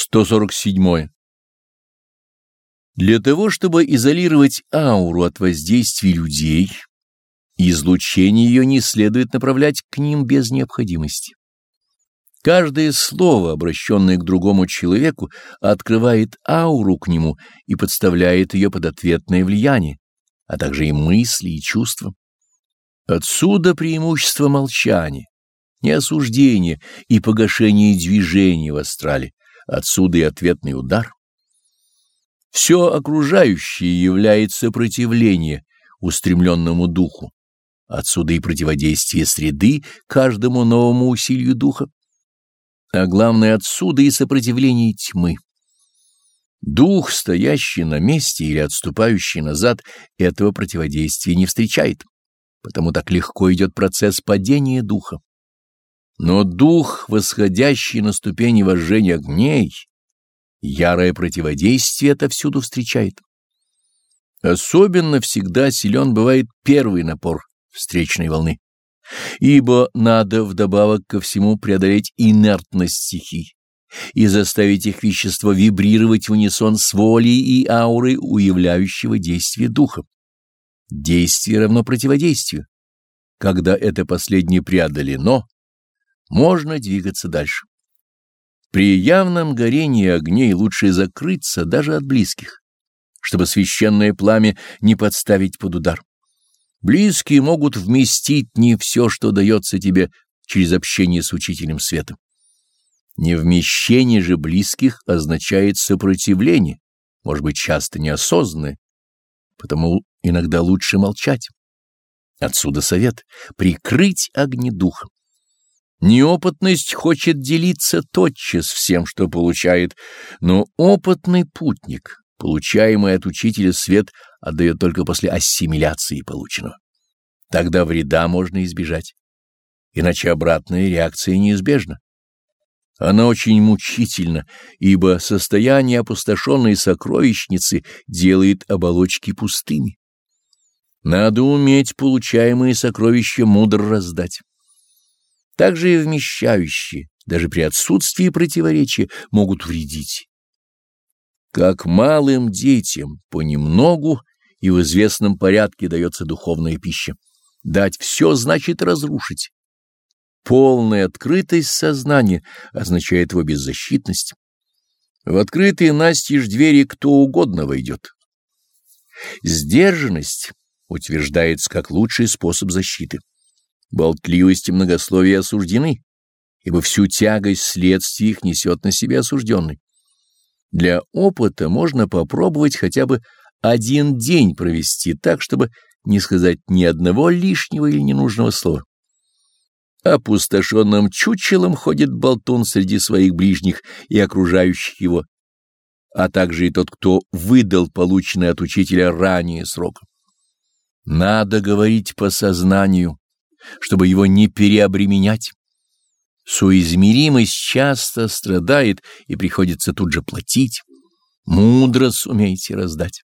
147. Для того, чтобы изолировать ауру от воздействий людей, излучение ее не следует направлять к ним без необходимости. Каждое слово, обращенное к другому человеку, открывает ауру к нему и подставляет ее под ответное влияние, а также и мысли, и чувства. Отсюда преимущество молчания, неосуждения и погашения движения в астрале, отсюда и ответный удар. Все окружающее является сопротивление устремленному духу, отсюда и противодействие среды каждому новому усилию духа а главное отсюда и сопротивление тьмы. Дух, стоящий на месте или отступающий назад, этого противодействия не встречает, потому так легко идет процесс падения духа. Но дух, восходящий на ступени вожжения огней, ярое противодействие это всюду встречает. Особенно всегда силен бывает первый напор встречной волны ибо надо вдобавок ко всему преодолеть инертность стихий и заставить их вещество вибрировать в унисон с волей и аурой уявляющего действия духа. Действие равно противодействию. Когда это последнее преодолено, можно двигаться дальше. При явном горении огней лучше закрыться даже от близких, чтобы священное пламя не подставить под удар. Близкие могут вместить не все, что дается тебе через общение с учителем света. Невмещение же близких означает сопротивление, может быть, часто неосознанное, потому иногда лучше молчать. Отсюда совет — прикрыть огнедуха. Неопытность хочет делиться тотчас всем, что получает, но опытный путник, получаемый от учителя свет, отдает только после ассимиляции полученного. Тогда вреда можно избежать, иначе обратная реакция неизбежна. Она очень мучительна, ибо состояние опустошенной сокровищницы делает оболочки пустыми. Надо уметь получаемые сокровища мудро раздать. Также и вмещающие, даже при отсутствии противоречия, могут вредить. Как малым детям понемногу и в известном порядке дается духовная пища. Дать все значит разрушить. Полная открытость сознания означает его беззащитность. В открытые настежь двери кто угодно войдет. Сдержанность утверждается как лучший способ защиты. Болтливость и многословие осуждены, ибо всю тягость следствий их несет на себе осужденный. Для опыта можно попробовать хотя бы один день провести так, чтобы не сказать ни одного лишнего или ненужного слова. Опустошенным чучелом ходит болтун среди своих ближних и окружающих его, а также и тот, кто выдал полученный от учителя ранее срок. Надо говорить по сознанию, чтобы его не переобременять. Соизмеримость часто страдает и приходится тут же платить. Мудро сумейте раздать.